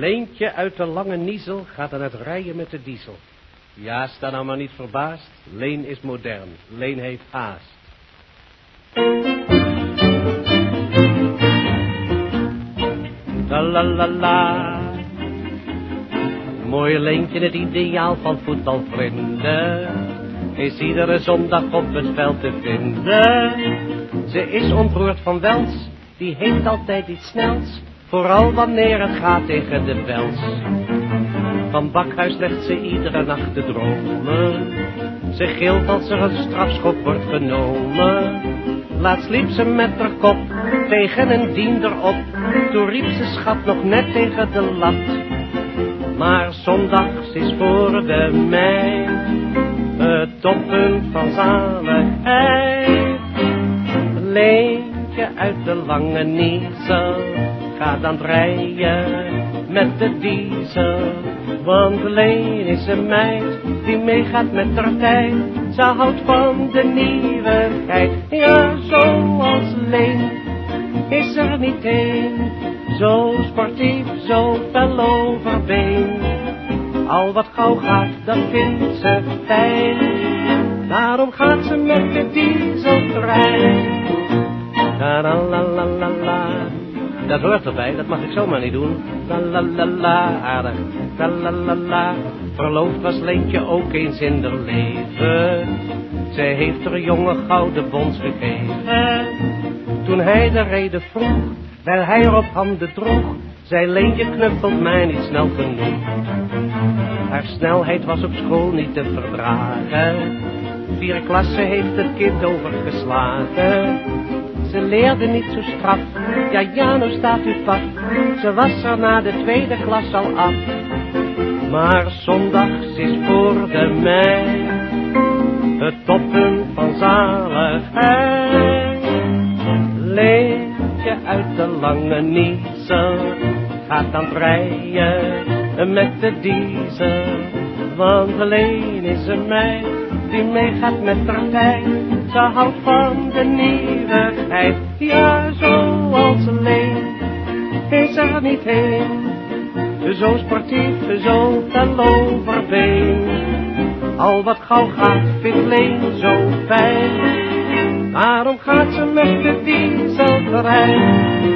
Leentje uit de lange niezel gaat aan het rijden met de diesel. Ja, sta nou maar niet verbaasd. Leen is modern. Leen heeft haast. La la la. Mooie Leentje, het ideaal van voetbalvrienden. Is iedere zondag op het veld te vinden. Ze is ontroerd van wels, die heeft altijd iets snels. Vooral wanneer het gaat tegen de wels. Van bakhuis legt ze iedere nacht te dromen. Ze gilt als er een strafschop wordt genomen. Laatst liep ze met haar kop tegen een diender op. Toen riep ze schat nog net tegen de lat. Maar zondags is voor de meid het toppunt van zaligheid. Leentje uit de lange niezel gaat dan rijden met de diesel. Want Leen is een meid die meegaat met haar tijd. Ze houdt van de nieuwigheid. Ja, zoals Leen is er niet één. Zo sportief, zo fel overbeen. Al wat gauw gaat, dat vindt ze fijn. Daarom gaat ze met de dieseltrein. La la la la la la. Dat hoort erbij, dat mag ik zomaar niet doen. La la la la, aardig. La la la la. Verloofd was Leentje ook eens in haar leven. Zij heeft haar jonge gouden bons gegeven. Toen hij de reden vroeg, wel hij er op handen droeg, zei Leentje knuffelt mij niet snel genoeg. Haar snelheid was op school niet te verdragen. Vier klasse heeft het kind overgeslagen. Ze leerde niet zo straf, ja ja, nou staat u pap. Ze was er na de tweede klas al af. Maar zondags is voor de meid het toppunt van zaligheid. Leentje uit de lange niezel gaat dan rijden met de diesel. Want alleen is een meid die meegaat met haar tijd. Ze houdt van de nieuwigheid, ja zoals Leen is er niet heen. Zo sportief, zo fel overbeen. Al wat gauw gaat, vindt Leen zo fijn. Daarom gaat ze met de dieseltrein.